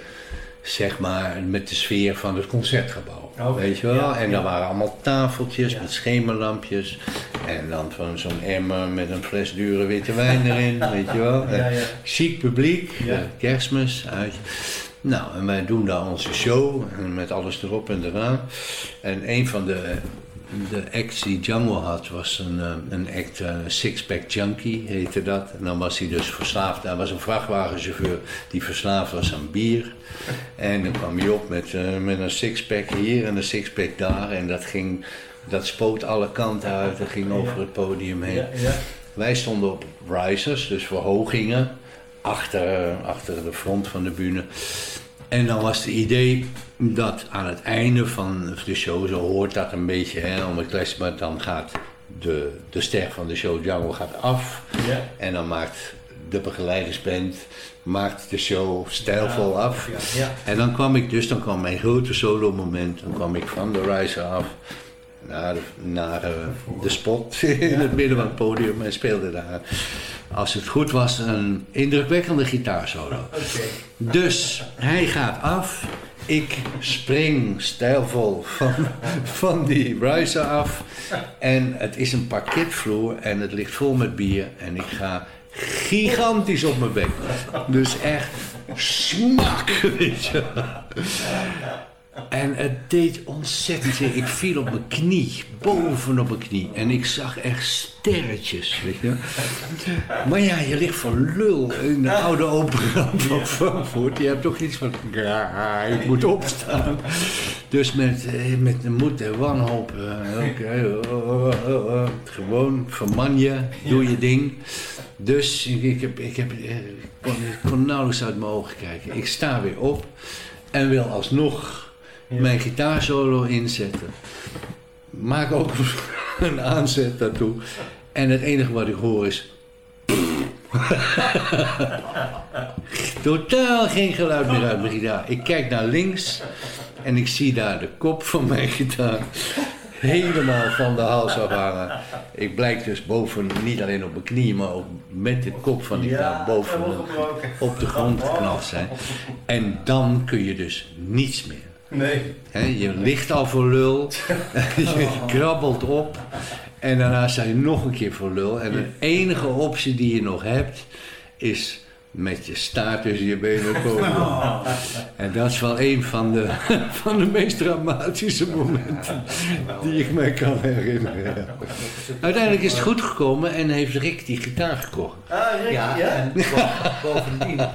zeg maar, met de sfeer van het concertgebouw. Oké, Weet je wel? ja, en ja. daar waren allemaal tafeltjes Ja. met schemerlampjes. En dan van zo'n emmer met een fles dure witte wijn erin, weet je wel. Ja. Chic publiek, eh, kerstmis, uit. Nou, en wij doen daar onze show en met alles erop en eraan. En een van de de act die Django had, was een, eh, een act, uh, Sixpack Junkie heette dat. En dan was hij dus verslaafd. Hij was een vrachtwagenchauffeur die verslaafd was aan bier. En dan kwam hij op met, uh, met een sixpack hier en een sixpack daar. En dat ging, dat spoot alle kanten uit. Dat ging over het podium heen. Ja, ja. Wij stonden op risers, dus verhogingen, achter, achter de front van de bühne. En dan was het idee dat aan het einde van de show, zo hoort dat een beetje, hè, om het les, maar dan gaat de, de ster van de show, Django, gaat af. Ja. En dan maakt de begeleidersband maakt de show stijlvol af. Ja, ja. En dan kwam ik dus, dan kwam mijn grote solo moment, dan kwam ik van de riser af naar de, naar, eh, de spot in het midden van het podium en speelde daar, als het goed was, een indrukwekkende gitaarsolo. Dus hij gaat af, ik spring stijlvol van, van die riser af en het is een parketvloer en het ligt vol met bier en ik ga gigantisch op mijn bek. Dus echt smak, weet je. En het deed ontzettend zeer. Ik viel op mijn knie, boven op mijn knie. En ik zag echt sterretjes, weet je. Maar ja, je ligt voor lul in de oude opera van Frankfurt. Je hebt toch iets van, ja, ik moet opstaan. Dus met, eh, met de moed en wanhoop, eh, oké, oh, oh, oh, oh, gewoon verman je, doe je ding. Dus ik, heb, ik, heb, eh, ik, kon, ik kon nauwelijks uit mijn ogen kijken. Ik sta weer op en wil alsnog mijn gitaarsolo inzetten. Maak ook een aanzet daartoe. En het enige wat ik hoor is... Totaal geen geluid meer uit mijn gitaar. Ik kijk naar links en ik zie daar de kop van mijn gitaar helemaal van de hals afhangen. Ik blijk dus boven, niet alleen op mijn knieën, maar ook met de kop van die gitaar boven op de grond geknald zijn. En dan kun je dus niets meer. Nee. Je ligt al voor lul, je krabbelt op en daarna sta je nog een keer voor lul. En de enige optie die je nog hebt is met je staart tussen je benen komen. En dat is wel een van de, van de meest dramatische momenten die ik mij kan herinneren. Uiteindelijk is het goed gekomen en heeft Rick die gitaar gekocht. Ah, Rick, ja. Ja, en bo- bovendien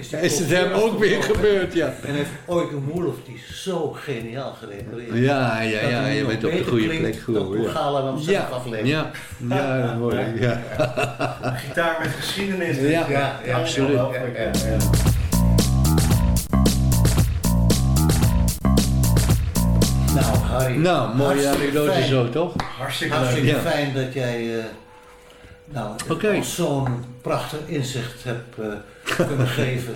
is, die Is het hem ook weer gebeurd, ja. En heeft Oike Moerlof die zo geniaal gerepareerd. Ja, ja, ja, je bent op de goede plek dan geworden. Koen Gala dan zelf Ja, afleveren. ja, ja, dat hoor ik, ja. Gitaar met geschiedenis. Ja, ja, ja, absoluut. ongelooflijk, ja, ja. Nou, Harry. Nou, mooie anekdote zo, toch? Hartstikke fijn dat jij nou, ons zo'n prachtig inzicht hebt eh, kunnen geven.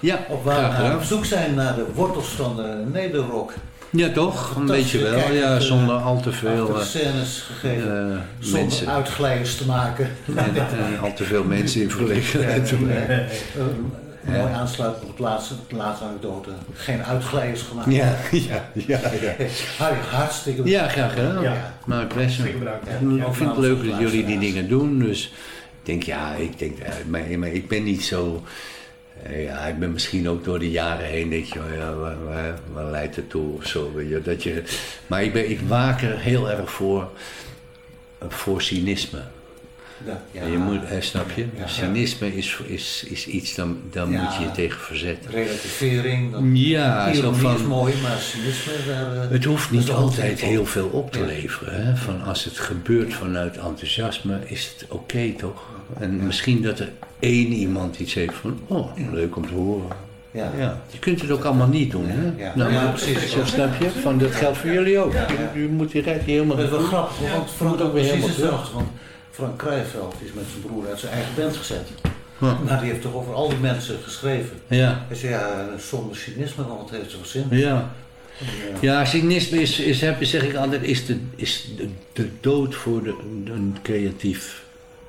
Ja, Op waar we zoek zijn naar de wortels van de nederrock. Ja, toch? Een beetje wel. Ja, eh, zonder al te veel eh, scènes gegeven. zonder mensen. uitglijders te maken. En al te veel mensen in verlegenheid te brengen. Mooi aansluitend op het laatste, de laatste anekdote. Geen uitglijders gemaakt. Ja, ja, ja, ja. Harry, hartstikke Ja, graag gedaan. Ja. Maar bedankt, ja. Ik vind het leuk dat jullie die dingen doen. Dus ik denk, ja, ik denk, eh, maar, maar ik ben niet zo... eh, Ja, ik ben misschien ook door de jaren heen, denk je, oh ja, waar, waar, waar leidt het toe of zo, weet je, dat je, maar ik, ben, ik waak er heel erg voor, voor cynisme. Ja, je moet, snap je? Cynisme is, is, is iets, dan, dan moet je je tegen verzetten. Relativering. Dat, Ja, zo ironie van- is mooi, maar cynisme, daar... eh, Het hoeft niet altijd heel veel op te leveren. Hè? Van als het gebeurt vanuit enthousiasme, is het oké toch? En misschien dat er één iemand iets heeft van, oh, leuk om te horen. Ja. Ja. Je kunt het ook allemaal niet doen, hè? Ja. Nou, Ja, precies. Zo snap je? Van, dat geldt voor jullie ook. U, u moet die rijdt helemaal Dat is wel grappig, want Frank ook weer helemaal. Want Frank Krijveld is met zijn broer uit zijn eigen band gezet. Ja. Maar die heeft toch over al die mensen geschreven. Ja. Hij zei, ja, zonder cynisme, want het heeft zoveel zin. Ja. Ja, cynisme is, is heb, zeg ik altijd, is de, is de, de dood voor de, een creatief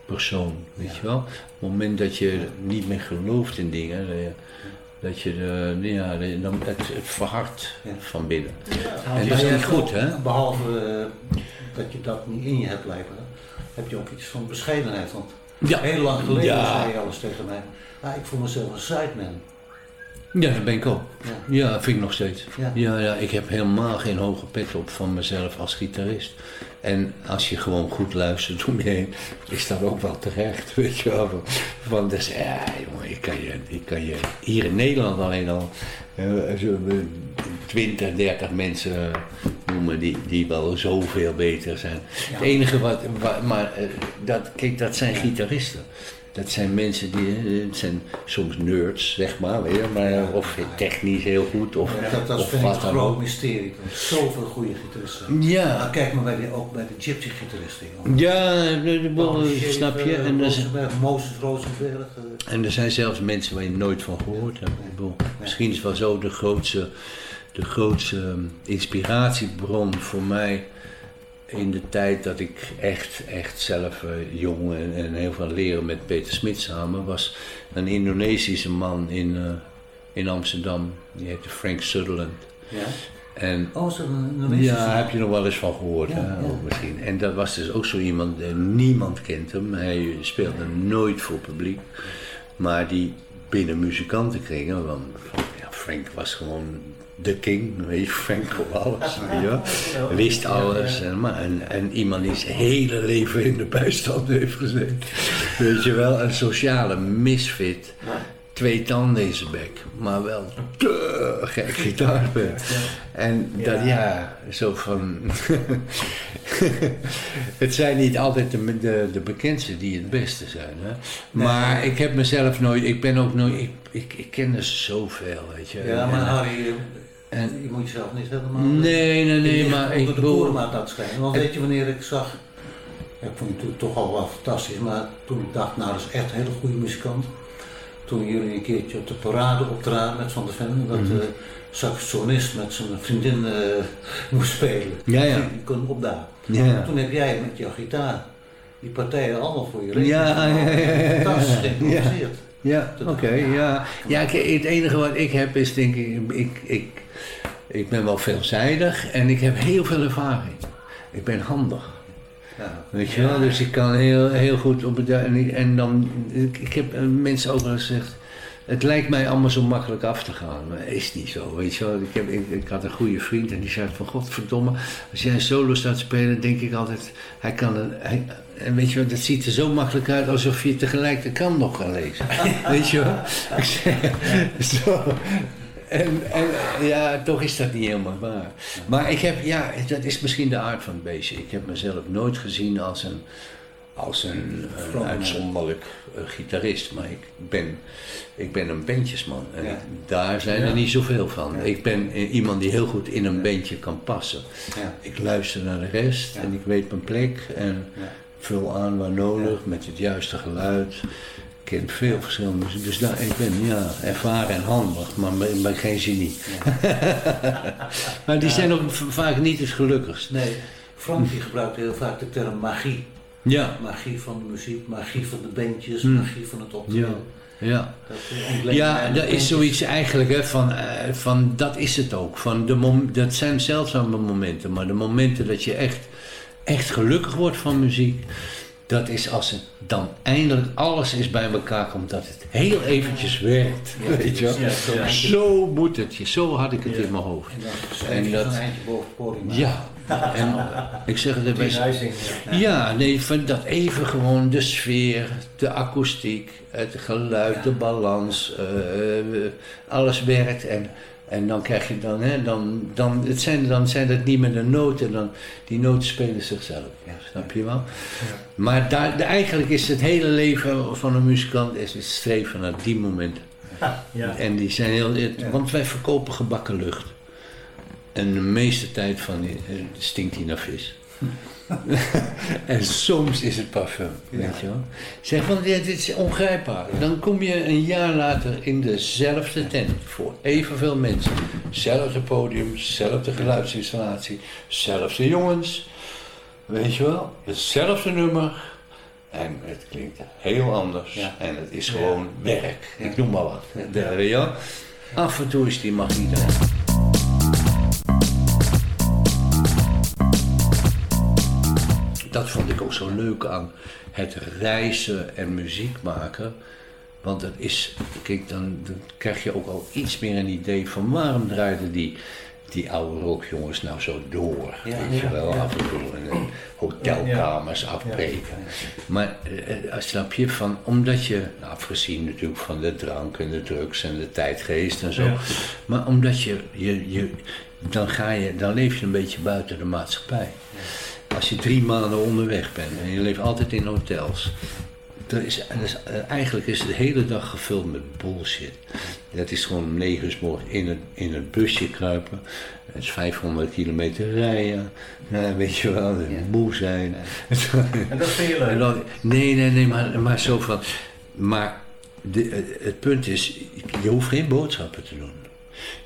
persoon. Weet je wel? Op het moment dat je niet meer gelooft in dingen, dat je, dat je de, ja, dan, het, het verhardt van binnen. En dat is niet goed, hè? Behalve eh, dat je dat niet in je hebt blijven, heb je ook iets van bescheidenheid. Want Ja. heel lang geleden Ja. zei je alles tegen mij. "Ah, ik voel mezelf een sideman. Ja, dat ben ik ook. Ja, dat vind ik nog steeds. Ja. Ja. Ja, ik heb helemaal geen hoge pet op van mezelf als gitarist. En als je gewoon goed luistert om je heen, is dat ook wel terecht, weet je wel. Van, dus, ja, jongen, ik kan, je, ik kan je hier in Nederland alleen al eh, zo, eh, 20, 30 mensen noemen die, die wel zoveel beter zijn. Het enige wat, wat maar eh, dat, kijk, dat zijn gitaristen. Dat zijn mensen die, eh, zijn soms nerds, zeg maar, weet je, maar of technisch heel goed, of, dat dat of vind ik wat een dan groot ook. mysterie. Er zijn Zoveel goede gitaristen. Ja. Maar kijk maar bij de, ook bij de gypsy gitaristen. Ja, de, de, snap je? En er, zijn, Rosenberg, Mozes Rosenberg. eh, en er zijn zelfs mensen waar je nooit van gehoord hebt. Misschien is wel zo de grootste, de grootste ehm, inspiratiebron voor mij in de tijd dat ik echt, echt zelf eh, jong en, en heel veel leren met Peter Smit samen was een Indonesische man in, eh, in Amsterdam. Die heette Frank Sutherland. Ja. En, Oh, is dat een Indonesische Ja, heb je nog wel eens van gehoord, Ja, hè? ja. Ook misschien. En dat was dus ook zo iemand, eh, niemand kent hem. Hij speelde nooit voor publiek. Maar die binnen muzikantenkringen, want ja, Frank was gewoon de king, weet je, kon alles, wel. Wist alles. En, maar, en, en iemand die zijn hele leven in de bijstand heeft gezeten. Weet je wel, een sociale misfit. Twee tanden in zijn bek, maar wel te gek. En dat, ja, zo van... het zijn niet altijd de, de, de bekendste die het beste zijn, hè. Maar ik heb mezelf nooit... Ik ben ook nooit... Ik, ik, ik ken er zoveel, weet je. Ja, maar en- Harry, eh, en- je moet jezelf niet helemaal... Nee, nee, nee, je maar onder ik de koormaat aan het schrijven. Want weet je wanneer ik zag... Ja, ik vond het natuurlijk toch al wel fantastisch, maar toen ik dacht, nou dat is echt een hele goede muzikant. Toen jullie een keertje op de parade optraden met Van der Ven, dat Mhm. de saxofonist met zijn vriendin eh, moest spelen. Ja, ja. Die kon opdagen. Ja. Toen heb jij met jouw gitaar die partijen allemaal voor je rekening Ja, ja, ja, ja, ja. Fantastisch Ja. geïmproviseerd. Ja, oké, ja. Ja, kijk, het enige wat ik heb is denk ik, ik, ik, ik ben wel veelzijdig en ik heb heel veel ervaring. Ik ben handig. Ja. Weet je wel, dus ik kan heel, heel goed op het... En, ik- en dan, ik, ik heb eh, mensen ook wel eens gezegd... Het lijkt mij allemaal zo makkelijk af te gaan, maar is niet zo, weet je wel. Ik, heb, ik, ik had een goede vriend en die zei van... Godverdomme, als jij een solo staat spelen, denk ik altijd... Hij kan een, hij, en weet je wel, dat ziet er zo makkelijk uit alsof je tegelijk de kant nog kan lezen. weet je wel? Ik zei, zo... En, en ja, toch is dat niet helemaal waar. Maar ik heb, ja, dat is misschien de aard van het beestje. Ik heb mezelf nooit gezien als een, als een, een uitzonderlijk eh, gitarist. Maar ik ben, ik ben een bandjesman. En Ja. daar zijn er niet zoveel van. Ik ben eh, iemand die heel goed in een bandje kan passen. Ja. Ik luister naar de rest en ik weet mijn plek. En vul aan waar nodig met het juiste geluid. Ik ken veel verschillende muziek. Dus daar, ik ben ja, ervaren en handig, maar ik ben geen genie. maar die zijn ook vaak niet het gelukkigst. Nee, Frank die gebruikt heel vaak de term magie. Ja. Magie van de muziek, magie van de bandjes, Hmm. magie van het optreden. Ja. Dat eh, Ja, dat is zoiets eigenlijk, hè, van, eh, van dat is het ook. Van de mom dat zijn zeldzame momenten, maar de momenten dat je echt, echt gelukkig wordt van muziek, dat is als het dan eindelijk alles is bij elkaar komt, dat het heel eventjes werkt. Ja, weet je wel? ja, zo moet het, zo had ik het Ja. in mijn hoofd. En je het podium aan. Ja, en ik zeg het erbij. Die huizing, ja. Nee, van dat even gewoon de sfeer, de akoestiek, het geluid, de balans, eh, eh, alles werkt. En, en dan krijg je dan, hè, dan, dan, het zijn, dan zijn het niet meer de noten, dan, die noten spelen zichzelf. Ja, snap je wel? Maar daar, de- eigenlijk is het hele leven van een muzikant is het streven naar die momenten. Ja. En die zijn heel, want wij verkopen gebakken lucht. En de meeste tijd van die, eh, stinkt hij naar vis. en soms is het parfum, weet je wel. Zeg, want ja, dit is ongrijpbaar. Dan kom je een jaar later in dezelfde tent voor evenveel mensen. Zelfde podium, zelfde geluidsinstallatie, zelfde jongens. Weet je wel, hetzelfde nummer. En het klinkt heel anders. En het is gewoon werk. Ik noem maar wat. Wel. Af en toe is die mag niet aan. Vond ik ook zo leuk aan het reizen en muziek maken. Want het is, kijk, dan, dan krijg je ook al iets meer een idee van waarom draaiden die, die oude rockjongens nou zo door. Ja, weet je ja, wel, ja. af en toe in hotelkamers afbreken. Maar eh, eh, snap je, van, omdat je, nou, afgezien natuurlijk van de drank en de drugs en de tijdgeest en zo, maar omdat je, je, je dan, ga je, dan leef je een beetje buiten de maatschappij. Als je drie maanden onderweg bent en je leeft altijd in hotels. Dat is, dat is, eh, eigenlijk is het de hele dag gevuld met bullshit. Dat is gewoon om negen uur 's morgens in het, in het busje kruipen. Het is 500 kilometer rijden. Nou, weet je wel, moe zijn. En dat vind je leuk? Dan- nee, nee, nee, maar, maar zo van. Maar de, het- het punt is, je hoeft geen boodschappen te doen.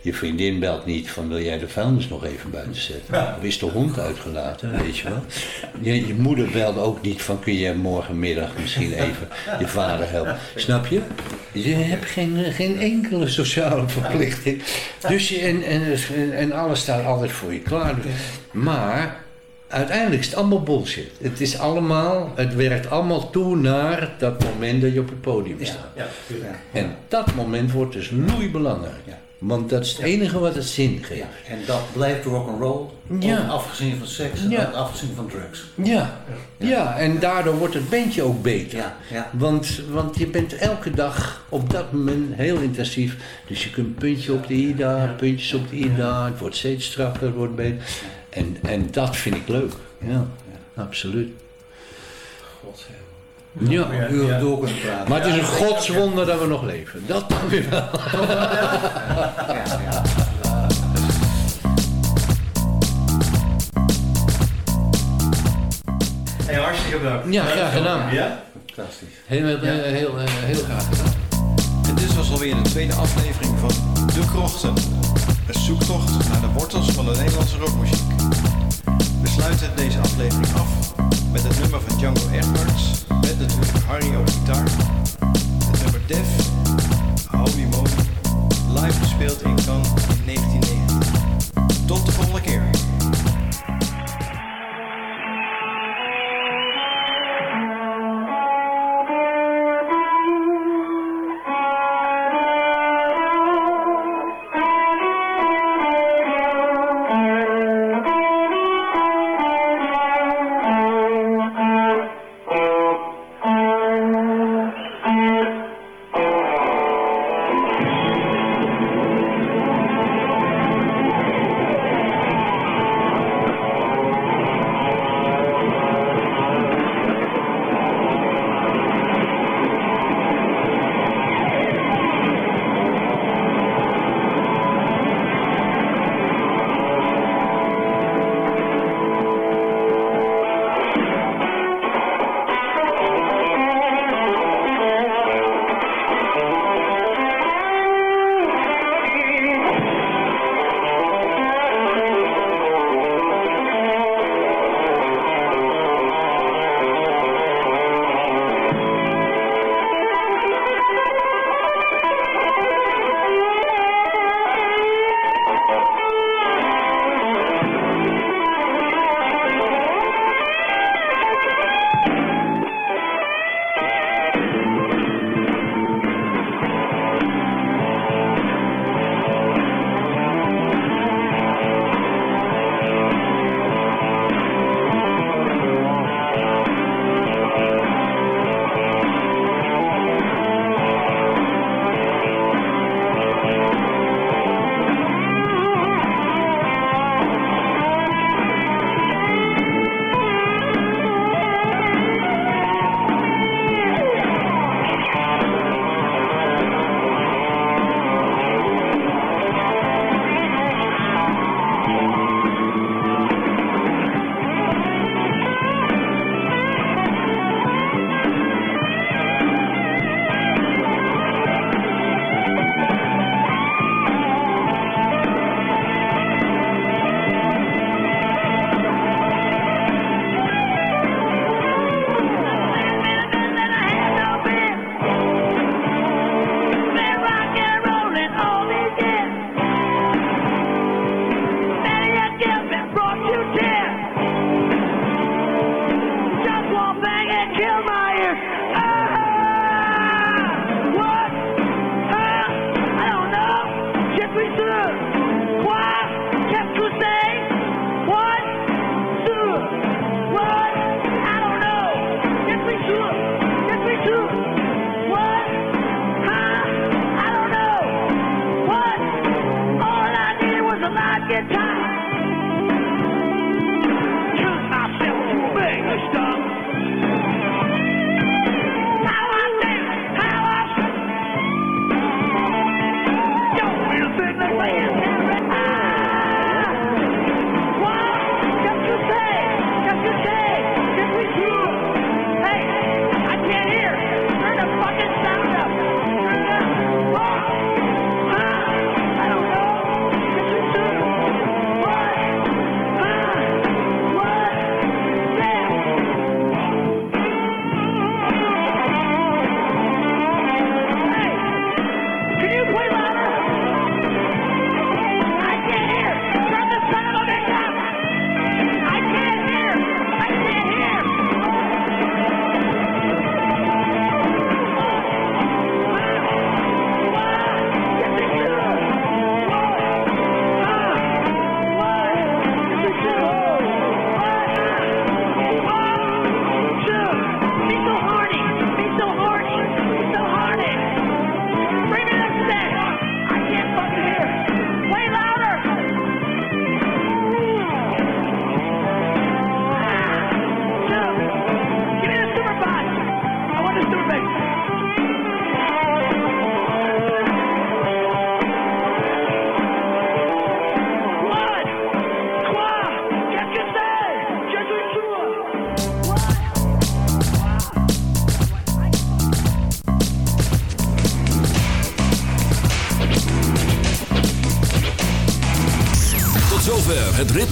Je vriendin belt niet van wil jij de vuilnis nog even buiten zetten? Of is de hond uitgelaten, weet je wel? Je, je moeder belt ook niet van kun je morgenmiddag misschien even je vader helpen. Snap je? Je hebt geen, geen enkele sociale verplichting. Dus je, en, en, en alles staat altijd voor je klaar. Maar uiteindelijk is het allemaal bullshit. Het is allemaal, het werkt allemaal toe naar dat moment dat je op het podium staat. Ja. En dat moment wordt dus loeibelangrijk. Want dat is het enige wat het zin geeft. En dat blijft rock'n'roll, Ja. afgezien van seks en Ja. afgezien van drugs. Ja. ja, en daardoor wordt het bandje ook beter. Ja, ja. Want, want je bent elke dag op dat moment heel intensief. Dus je kunt puntje op de ida, puntjes op de ida. Het wordt steeds strakker, het wordt beter. En, en dat vind ik leuk. Ja, absoluut. Ja, Ja, uren door kunnen praten. maar het is een godswonder dat we nog leven. Dat dan weer wel. Hey, hartstikke bedankt. Ja, graag gedaan. Ja? Fantastisch. Heel, heel, heel, heel graag gedaan. En dit was alweer de tweede aflevering van De Krochten. Een zoektocht naar de wortels van de Nederlandse rockmuziek. We sluiten deze aflevering af met het nummer van Django Edwards. Met natuurlijk Harry op gitaar. Het nummer Def, Holy Moly, live gespeeld in Cannes